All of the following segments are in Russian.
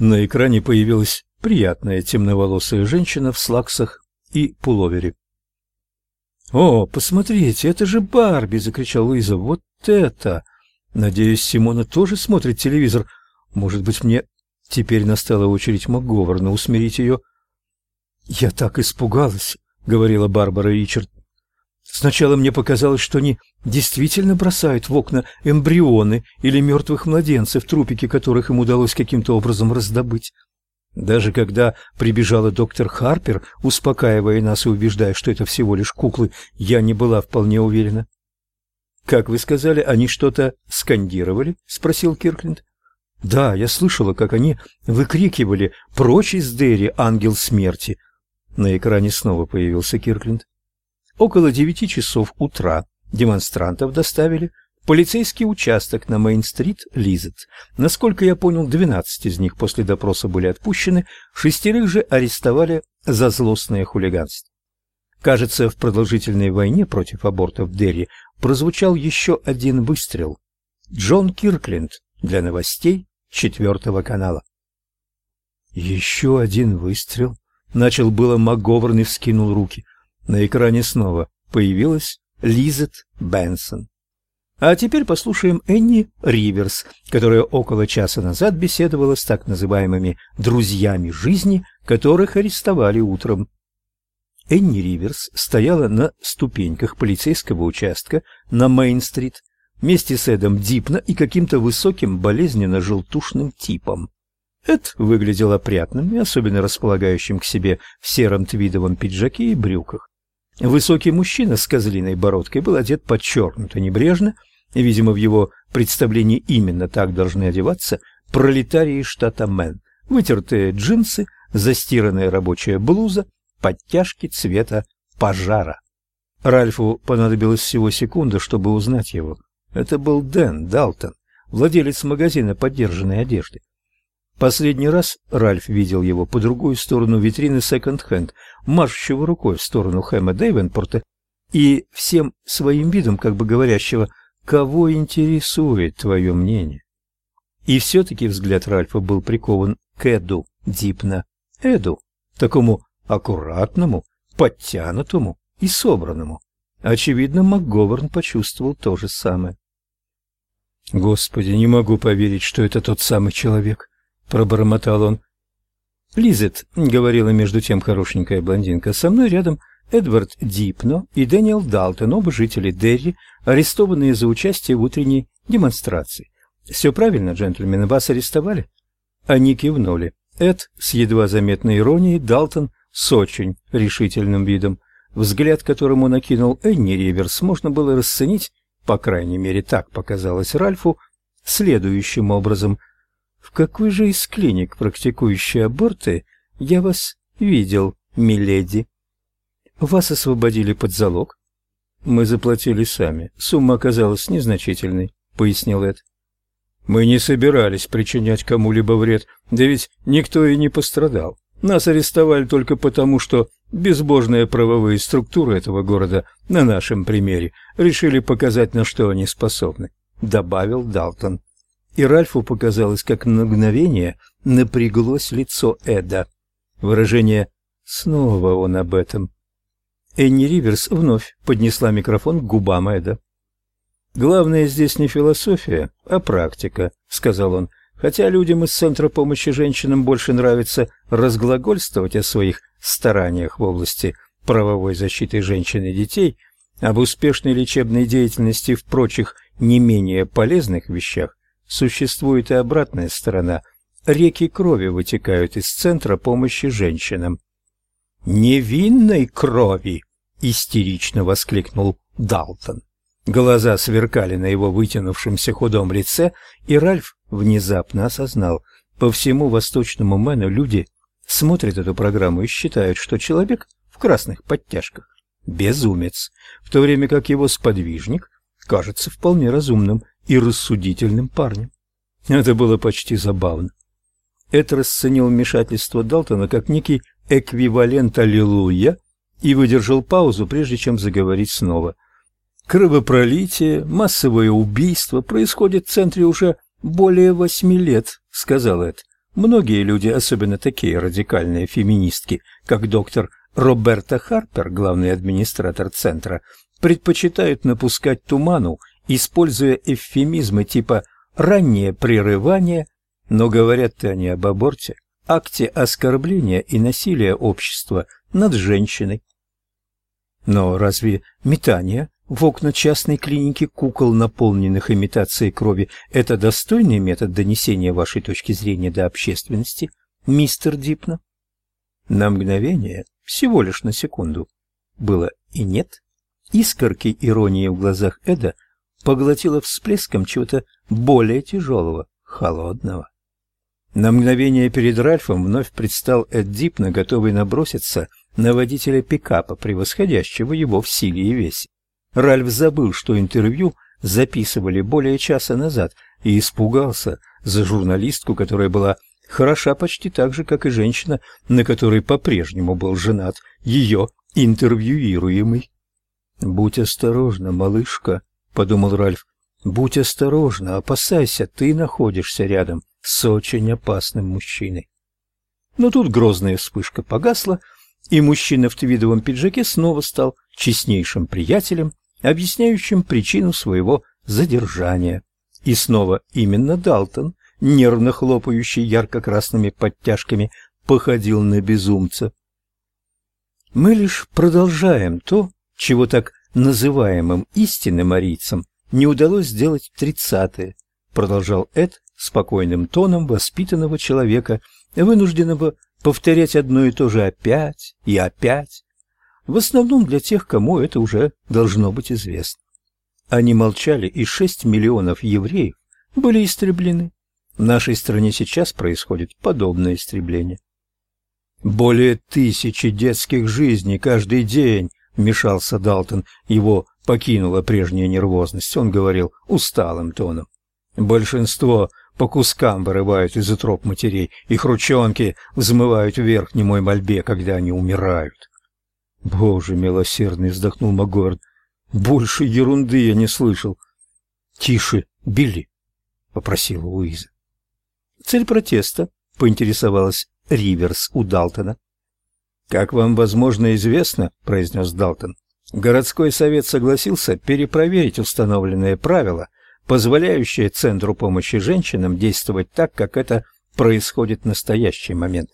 На экране появилась приятная темноволосая женщина в слаксах и пуловере. «О, посмотрите, это же Барби!» — закричал Луиза. «Вот это! Надеюсь, Симона тоже смотрит телевизор. Может быть, мне теперь настала очередь МакГоверна усмирить ее?» «Я так испугалась!» — говорила Барбара Ричард. «Сначала мне показалось, что они действительно бросают в окна эмбрионы или мертвых младенцев, трупики которых им удалось каким-то образом раздобыть. Даже когда прибежала доктор Харпер, успокаивая нас и убеждая, что это всего лишь куклы, я не была вполне уверена. «Как вы сказали, они что-то скандировали?» — спросил Киркленд. «Да, я слышала, как они выкрикивали «Прочь из Дерри, ангел смерти!» На экране снова появился Киркленд. Около девяти часов утра демонстрантов доставили полицейский участок на Мейн-стрит Лизет. Насколько я понял, 12 из них после допроса были отпущены, шестерых же арестовали за злостное хулиганство. Кажется, в продолжительной войне против абортов в Дерри прозвучал еще один выстрел. Джон Киркленд для новостей четвертого канала. Еще один выстрел. Начал было МакГоверн и вскинул руки. На экране снова появилась Лизет Бенсон. А теперь послушаем Энни Риверс, которая около часа назад беседовала с так называемыми «друзьями жизни», которых арестовали утром. Энни Риверс стояла на ступеньках полицейского участка на Мейн-стрит вместе с Эдом Дипна и каким-то высоким болезненно-желтушным типом. Эд выглядел опрятным и особенно располагающим к себе в сером твидовом пиджаке и брюках. Высокий мужчина с козлиной бородкой был одет подчеркнуто небрежно, видимо, в его представлении именно так должны одеваться пролетарии штата Мэн. Вытертые джинсы, застиранная рабочая блуза, подтяжки цвета пожара. Ральфу понадобилось всего секунда, чтобы узнать его. Это был Дэн Далтон, владелец магазина подержанной одежды. Последний раз Ральф видел его по другую сторону витрины секонд-хенд, машущего рукой в сторону Хэма Дэйвенпорта и всем своим видом как бы говорящего Кого интересует твое мнение? И все-таки взгляд Ральфа был прикован к Эду Дипна. Эду, такому аккуратному, подтянутому и собранному. Очевидно, МакГоверн почувствовал то же самое. «Господи, не могу поверить, что это тот самый человек», — пробормотал он. «Лизет», — говорила между тем хорошенькая блондинка, — «со мной рядом Эдвард Дипно и Дэниел Далтон, оба жители Дерри, арестованные за участие в утренней демонстрации. «Все правильно, джентльмены, вас арестовали?» Они кивнули. Эд с едва заметной иронией, Далтон с очень решительным видом. Взгляд, которому накинул Энни Риверс, можно было расценить, по крайней мере так показалось Ральфу, следующим образом. «В какой же из клиник, практикующей аборты, я вас видел, миледи?» Вас освободили под залог? Мы заплатили сами. Сумма оказалась незначительной, пояснил Эд. Мы не собирались причинять кому-либо вред, да ведь никто и не пострадал. Нас арестовали только потому, что безбожные правовые структуры этого города на нашем примере решили показать, на что они способны, добавил Далтон. И Ральфу показалось, как на мгновение напряглось лицо Эда. Выражение «снова он об этом» Энни Риверс вновь поднесла микрофон к губам Эда. «Главное здесь не философия, а практика», — сказал он. «Хотя людям из Центра помощи женщинам больше нравится разглагольствовать о своих стараниях в области правовой защиты женщин и детей, об успешной лечебной деятельности в прочих не менее полезных вещах, существует и обратная сторона. Реки крови вытекают из Центра помощи женщинам невинной крови, истерично воскликнул Далтон. Глаза сверкали на его вытянувшемся худом лице, и Ральф внезапно осознал, по всему восточному Мэну люди смотрят эту программу и считают, что человек в красных подтяжках безумец, в то время как его сподвижник кажется вполне разумным и рассудительным парнем. Это было почти забавно. Это расценил вмешательство Далтона как некий эквивалент «Аллилуйя» и выдержал паузу, прежде чем заговорить снова. «Кровопролитие, массовое убийство происходит в центре уже более восьми лет», — сказал Эд. Многие люди, особенно такие радикальные феминистки, как доктор Роберта Харпер, главный администратор центра, предпочитают напускать туману, используя эвфемизмы типа «раннее прерывание», но говорят-то они об аборте, акте оскорбления и насилия общества над женщиной. Но разве метание в окна частной клиники кукол, наполненных имитацией крови, это достойный метод донесения вашей точки зрения до общественности, мистер Дипно? На мгновение, всего лишь на секунду, было и нет. Искорки иронии в глазах Эда поглотила всплеском чего-то более тяжелого, холодного. На мгновение перед Ральфом вновь предстал Эд Дипно, готовый наброситься на водителя пикапа, превосходящего его в силе и весе. Ральф забыл, что интервью записывали более часа назад, и испугался за журналистку, которая была хороша почти так же, как и женщина, на которой по-прежнему был женат ее интервьюируемый. «Будь осторожна, малышка», — подумал Ральф. «Будь осторожна, опасайся, ты находишься рядом с очень опасным мужчиной». Но тут грозная вспышка погасла, и мужчина в твидовом пиджаке снова стал честнейшим приятелем, объясняющим причину своего задержания. И снова именно Далтон, нервно хлопающий ярко-красными подтяжками, походил на безумца. Мы лишь продолжаем то, чего так называемым истинным арийцам не удалось сделать в тридцатые, продолжал Эд спокойным тоном воспитанного человека, вынужденного повторять одно и то же опять и опять, в основном для тех, кому это уже должно быть известно. Они молчали, и шесть миллионов евреев были истреблены. В нашей стране сейчас происходит подобное истребление. Более тысячи детских жизней каждый день, вмешался Далтон. Его покинула прежняя нервозность. Он говорил усталым тоном. Большинство по кускам вырывают из утроb матерей, их ручонки взмывают вверх немой мольбе, когда они умирают. Боже милосердный, вздохнул Магорд. Больше ерунды я не слышал. Тише, Билли, попросила Луиза. Цель протеста, поинтересовалась Риверс у Далтона. Как вам, возможно, известно, произнес Далтон, городской совет согласился перепроверить установленные правила, позволяющие центру помощи женщинам действовать так, как это происходит в настоящий момент.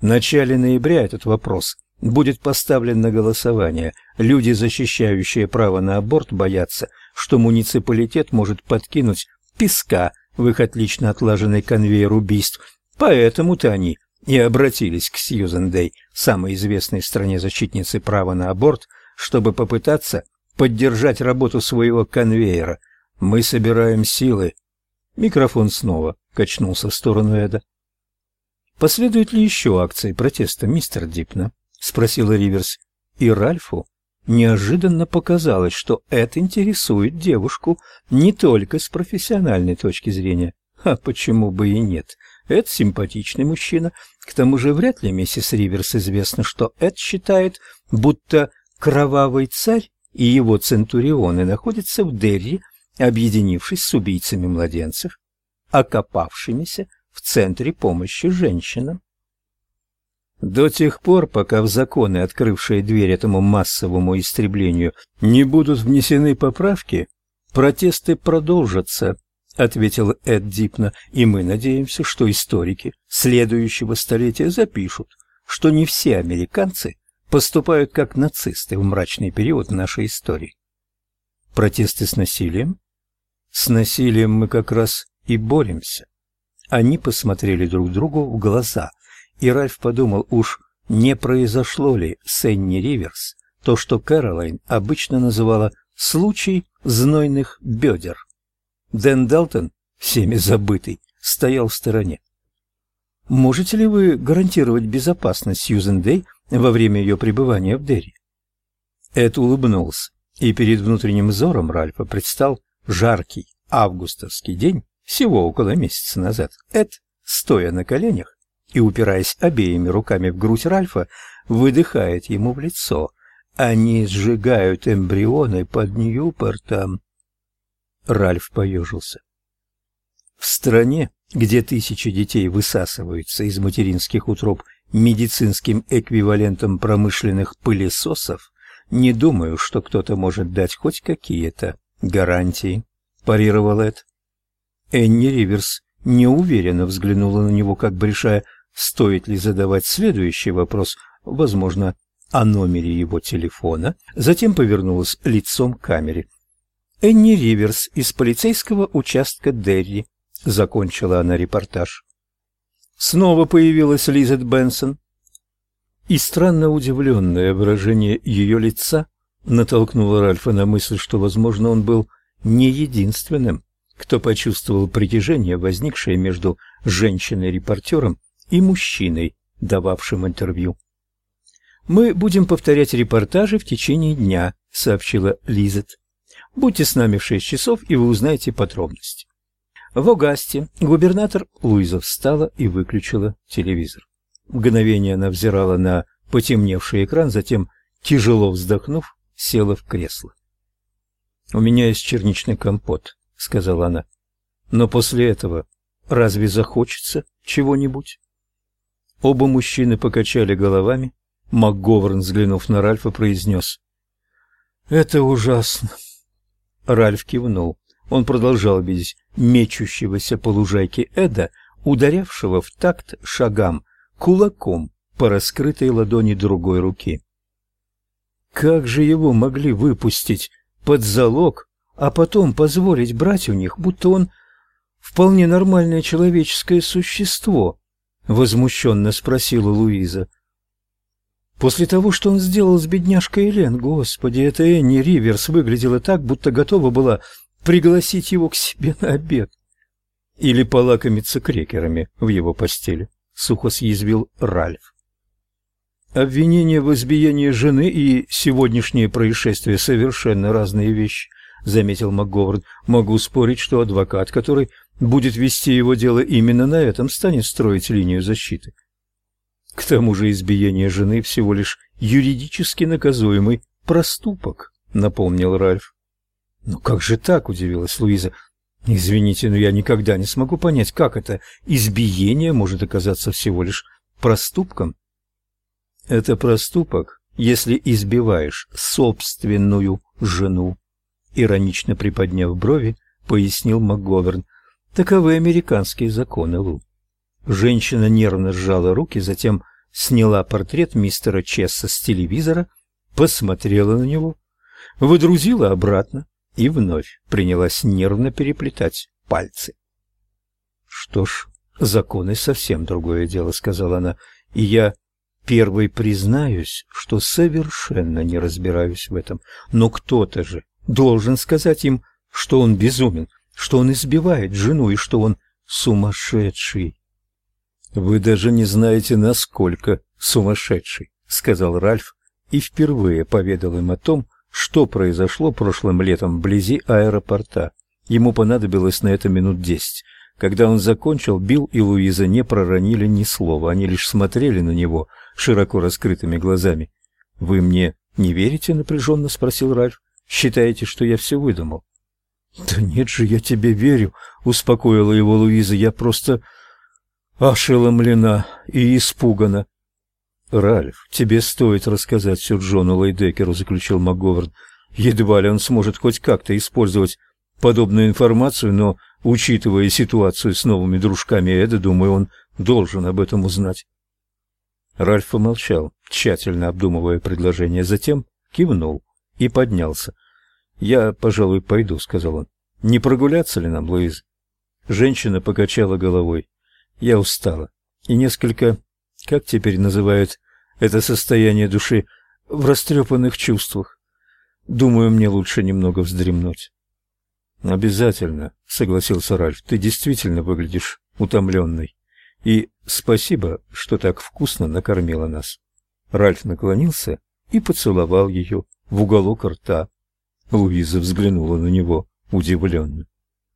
В начале ноября этот вопрос будет поставлен на голосование. Люди, защищающие право на аборт, боятся, что муниципалитет может подкинуть песка в их отлично отлаженный конвейер убийств. Поэтому-то они и обратились к Сьюзен Дэй, самой известной в стране защитнице права на аборт, чтобы попытаться поддержать работу своего конвейера. Мы собираем силы. Микрофон снова качнулся в сторону Эда. Последуют ли еще акции протеста, мистер Дипна? спросила Риверс, и Ральфу неожиданно показалось, что это интересует девушку не только с профессиональной точки зрения. А почему бы и нет? Эд симпатичный мужчина. К тому же вряд ли миссис Риверс известно, что Эд считает, будто кровавый царь и его центурионы находятся в Дерри, объединившись с убийцами младенцев, окопавшимися в центре помощи женщинам. До тех пор, пока в законы, открывшие дверь этому массовому истреблению, не будут внесены поправки, протесты продолжатся, ответил Эд Дипна, и мы надеемся, что историки следующего столетия запишут, что не все американцы поступают как нацисты в мрачный период нашей истории. Протесты с насилием? С насилием мы как раз и боремся. Они посмотрели друг другу в глаза – и Ральф подумал, уж не произошло ли с Энни Риверс то, что Кэролайн обычно называла «случай знойных бедер». Дэн Далтон, всеми забытый, стоял в стороне. «Можете ли вы гарантировать безопасность Сьюзен Дэй во время ее пребывания в Дерри?» Эд улыбнулся, и перед внутренним взором Ральфа предстал жаркий августовский день всего около месяца назад. Эд, стоя на коленях, и, упираясь обеими руками в грудь Ральфа, выдыхает ему в лицо. Они сжигают эмбрионы под Ньюпортом. Ральф поежился. В стране, где тысячи детей высасываются из материнских утроб медицинским эквивалентом промышленных пылесосов, не думаю, что кто-то может дать хоть какие-то гарантии, парировал Эд. Энни Риверс неуверенно взглянула на него, как бы решая, стоит ли задавать следующий вопрос, возможно, о номере его телефона, затем повернулась лицом к камере. Энни Риверс из полицейского участка Дерри, закончила она репортаж. Снова появилась Лизет Бенсон. И странно удивленное выражение ее лица натолкнуло Ральфа на мысль, что, возможно, он был не единственным, кто почувствовал притяжение, возникшее между женщиной-репортером и мужчиной, дававшим интервью. Мы будем повторять репортажи в течение дня, сообщила Лизет. Будьте с нами в шесть часов, и вы узнаете подробности. В Огасте губернатор Луиза встала и выключила телевизор. Мгновение она взирала на потемневший экран, затем, тяжело вздохнув, села в кресло. «У меня есть черничный компот», — сказала она. «Но после этого разве захочется чего-нибудь?» Оба мужчины покачали головами. МакГоверн, взглянув на Ральфа, произнес. «Это ужасно». Ральф кивнул. Он продолжал видеть мечущегося по лужайке Эда, ударявшего в такт шагам кулаком по раскрытой ладони другой руки. Как же его могли выпустить под залог, а потом позволить брать у них, будто он вполне нормальное человеческое существо? возмущенно спросила Луиза. После того, что он сделал с бедняжкой Элен, господи, это Энни Риверс выглядела так, будто готова была пригласить его к себе на обед или полакомиться крекерами в его постели, сухо съязвил Ральф. Обвинение в избиении жены и сегодняшнее происшествие совершенно разные вещи, заметил МакГовард. Могу спорить, что адвокат, который будет вести его дело именно на этом, станет строить линию защиты. К тому же избиение жены всего лишь юридически наказуемый проступок, напомнил Ральф. «Ну как же так?» – удивилась Луиза. «Извините, но я никогда не смогу понять, как это избиение может оказаться всего лишь проступком». «Это проступок, если избиваешь собственную жену», – иронично приподняв брови, пояснил МакГоверн. «Таковы американские законы, Лу». Женщина нервно сжала руки, затем сняла портрет мистера Чесса с телевизора, посмотрела на него, выдрузила обратно, и вновь принялась нервно переплетать пальцы. Что ж, законы совсем другое дело, сказала она. И я первый признаюсь, что совершенно не разбираюсь в этом, но кто-то же должен сказать им, что он безумен, что он избивает жену и что он сумасшедший. Вы даже не знаете, насколько сумасшедший, сказал Ральф и впервые поведал им о том, что произошло прошлым летом вблизи аэропорта. Ему понадобилось на это минут десять. Когда он закончил, Билл и Луиза не проронили ни слова, они лишь смотрели на него широко раскрытыми глазами. «Вы мне не верите?» — напряженно спросил Ральф. «Считаете, что я все выдумал?» «Да нет же, я тебе верю», — успокоила его Луиза. «Я просто ошеломлена и испугана. Ральф, тебе стоит рассказать все Джону Лейдекеру, заключил МакГоверн. Едва ли он сможет хоть как-то использовать подобную информацию, но, учитывая ситуацию с новыми дружками Эда, думаю, он должен об этом узнать. Ральф помолчал, тщательно обдумывая предложение, затем кивнул и поднялся. "Я, пожалуй, пойду", сказал он. "Не прогуляться ли нам, Луиз?" Женщина покачала головой. "Я устала и несколько как теперь называют это состояние души в растрепанных чувствах. Думаю, мне лучше немного вздремнуть. Обязательно, согласился Ральф. Ты действительно выглядишь утомленной. И спасибо, что так вкусно накормила нас. Ральф наклонился и поцеловал ее в уголок рта. Луиза взглянула на него удивленно.